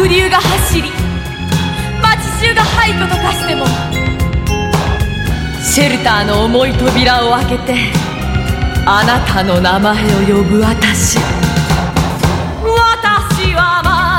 濁流が走り街中が廃墟と化してもシェルターの重い扉を開けてあなたの名前を呼ぶ私。私はまあ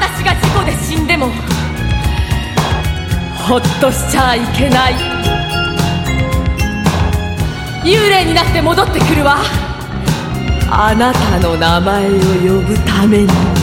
私が事故で死んでもほっとしちゃいけない。幽霊になって戻ってくるわ。あなたの名前を呼ぶために。